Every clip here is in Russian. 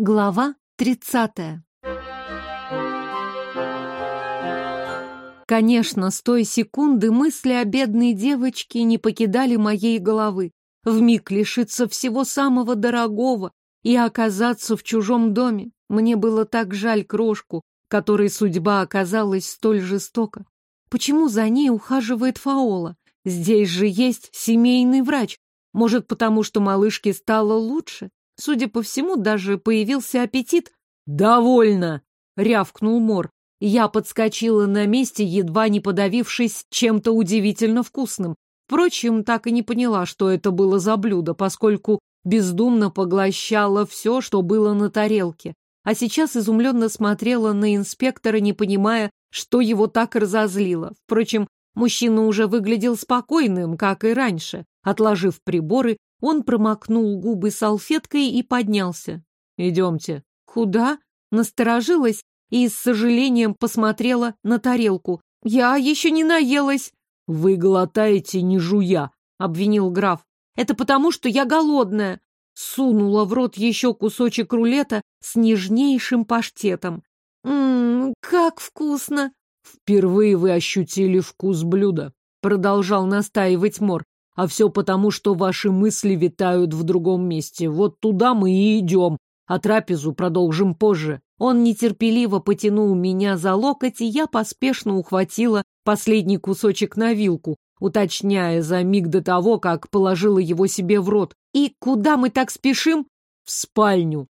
Глава тридцатая Конечно, с той секунды мысли о бедной девочке не покидали моей головы. Вмиг лишиться всего самого дорогого и оказаться в чужом доме. Мне было так жаль крошку, которой судьба оказалась столь жестока. Почему за ней ухаживает Фаола? Здесь же есть семейный врач. Может, потому что малышке стало лучше? Судя по всему, даже появился аппетит. «Довольно!» — рявкнул Мор. Я подскочила на месте, едва не подавившись чем-то удивительно вкусным. Впрочем, так и не поняла, что это было за блюдо, поскольку бездумно поглощала все, что было на тарелке. А сейчас изумленно смотрела на инспектора, не понимая, что его так разозлило. Впрочем, мужчина уже выглядел спокойным, как и раньше. Отложив приборы, он промокнул губы салфеткой и поднялся. «Идемте». «Куда?» Насторожилась и с сожалением посмотрела на тарелку. «Я еще не наелась». «Вы глотаете, не жуя», — обвинил граф. «Это потому, что я голодная». Сунула в рот еще кусочек рулета с нежнейшим паштетом. «Ммм, как вкусно!» «Впервые вы ощутили вкус блюда», — продолжал настаивать Мор. «А все потому, что ваши мысли витают в другом месте. Вот туда мы и идем, а трапезу продолжим позже». Он нетерпеливо потянул меня за локоть, и я поспешно ухватила последний кусочек на вилку, уточняя за миг до того, как положила его себе в рот. «И куда мы так спешим?» «В спальню».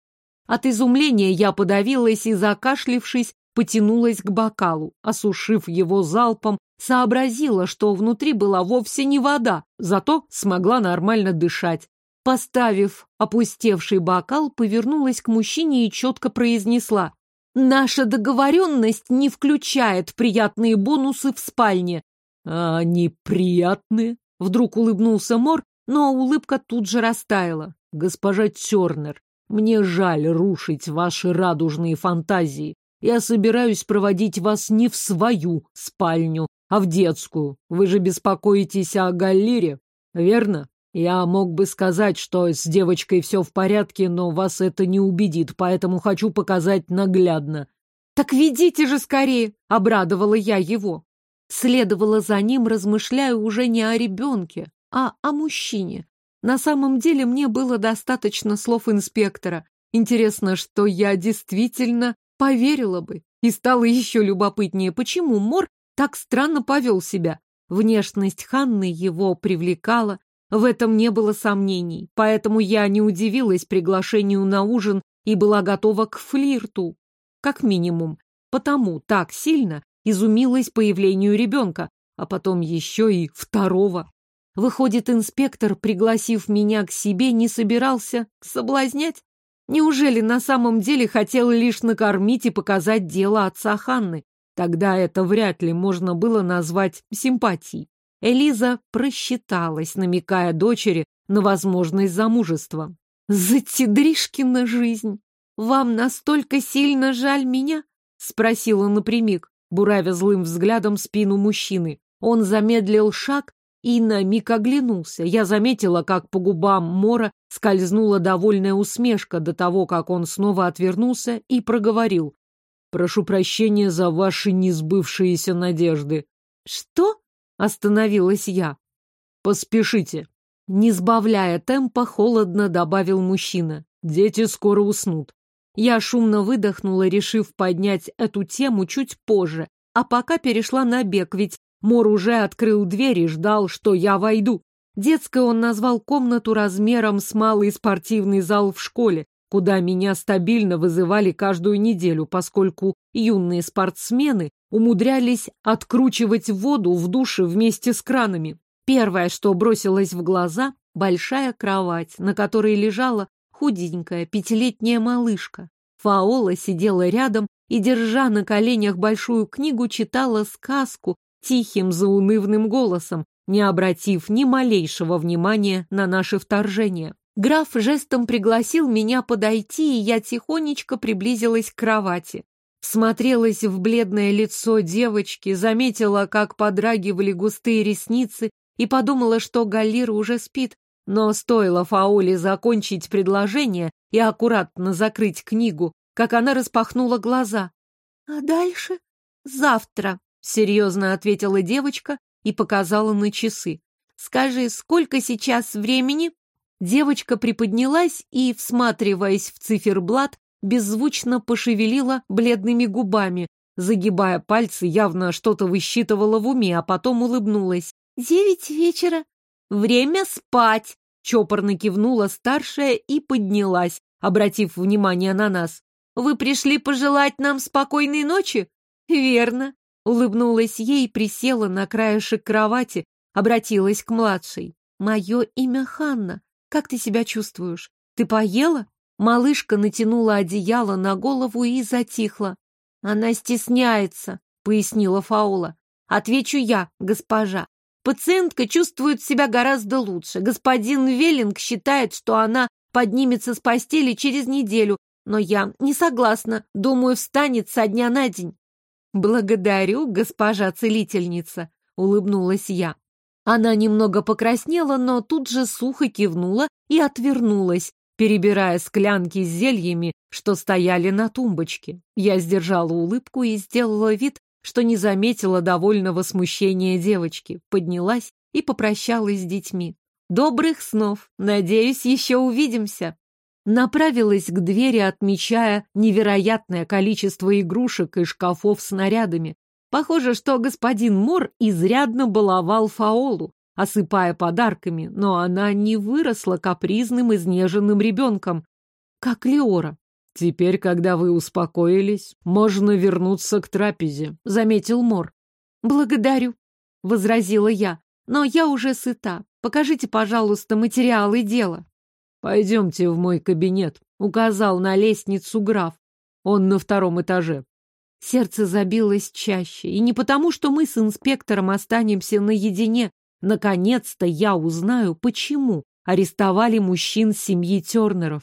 От изумления я подавилась и, закашлившись, потянулась к бокалу. Осушив его залпом, сообразила, что внутри была вовсе не вода, зато смогла нормально дышать. Поставив опустевший бокал, повернулась к мужчине и четко произнесла. «Наша договоренность не включает приятные бонусы в спальне». «А они приятные?» — вдруг улыбнулся Мор, но улыбка тут же растаяла. «Госпожа Тернер, мне жаль рушить ваши радужные фантазии. Я собираюсь проводить вас не в свою спальню, а в детскую. Вы же беспокоитесь о галере, верно?» Я мог бы сказать, что с девочкой все в порядке, но вас это не убедит, поэтому хочу показать наглядно. Так ведите же скорее, обрадовала я его. Следовала за ним, размышляя уже не о ребенке, а о мужчине. На самом деле мне было достаточно слов инспектора. Интересно, что я действительно поверила бы. И стало еще любопытнее, почему Мор так странно повел себя. Внешность Ханны его привлекала, в этом не было сомнений, поэтому я не удивилась приглашению на ужин и была готова к флирту. Как минимум, потому так сильно изумилась появлению ребенка, а потом еще и второго. Выходит, инспектор, пригласив меня к себе, не собирался соблазнять? Неужели на самом деле хотел лишь накормить и показать дело отца Ханны? Тогда это вряд ли можно было назвать симпатией. Элиза просчиталась, намекая дочери на возможность замужества. «Затидришкина жизнь! Вам настолько сильно жаль меня?» — спросила напрямик, буравя злым взглядом спину мужчины. Он замедлил шаг и на миг оглянулся. Я заметила, как по губам Мора скользнула довольная усмешка до того, как он снова отвернулся и проговорил. «Прошу прощения за ваши несбывшиеся надежды». «Что?» Остановилась я. Поспешите. Не сбавляя темпа, холодно добавил мужчина. Дети скоро уснут. Я шумно выдохнула, решив поднять эту тему чуть позже, а пока перешла на бег, ведь Мор уже открыл дверь и ждал, что я войду. Детской он назвал комнату размером с малый спортивный зал в школе, куда меня стабильно вызывали каждую неделю, поскольку юные спортсмены умудрялись откручивать воду в душе вместе с кранами. Первое, что бросилось в глаза — большая кровать, на которой лежала худенькая пятилетняя малышка. Фаола сидела рядом и, держа на коленях большую книгу, читала сказку тихим заунывным голосом, не обратив ни малейшего внимания на наше вторжение. Граф жестом пригласил меня подойти, и я тихонечко приблизилась к кровати. Смотрелась в бледное лицо девочки, заметила, как подрагивали густые ресницы, и подумала, что Галира уже спит. Но стоило Фаоле закончить предложение, и аккуратно закрыть книгу, как она распахнула глаза. «А дальше? Завтра», — серьезно ответила девочка и показала на часы. «Скажи, сколько сейчас времени?» Девочка приподнялась и, всматриваясь в циферблат, беззвучно пошевелила бледными губами, загибая пальцы, явно что-то высчитывала в уме, а потом улыбнулась. «Девять вечера. Время спать!» Чопорно кивнула старшая и поднялась, обратив внимание на нас. «Вы пришли пожелать нам спокойной ночи?» «Верно», — улыбнулась ей, присела на краешек кровати, обратилась к младшей. «Мое имя Ханна. Как ты себя чувствуешь? Ты поела?» Малышка натянула одеяло на голову и затихла. «Она стесняется», — пояснила Фаула. «Отвечу я, госпожа. Пациентка чувствует себя гораздо лучше. Господин Веллинг считает, что она поднимется с постели через неделю, но я не согласна. Думаю, встанет со дня на день. Благодарю, госпожа целительница, улыбнулась я. Она немного покраснела, но тут же сухо кивнула и отвернулась, перебирая склянки с зельями, что стояли на тумбочке. Я сдержала улыбку и сделала вид, что не заметила довольного смущения девочки, поднялась и попрощалась с детьми. «Добрых снов! Надеюсь, еще увидимся!» Направилась к двери, отмечая невероятное количество игрушек и шкафов с снарядами. Похоже, что господин Мор изрядно баловал Фаолу, осыпая подарками, но она не выросла капризным, изнеженным ребенком, как Леора. «Теперь, когда вы успокоились, можно вернуться к трапезе», — заметил Мор. «Благодарю», — возразила я, — «но я уже сыта. Покажите, пожалуйста, материалы дела». «Пойдемте в мой кабинет», — указал на лестницу граф. «Он на втором этаже». Сердце забилось чаще, и не потому, что мы с инспектором останемся наедине. Наконец-то я узнаю, почему арестовали мужчин семьи Тернеров.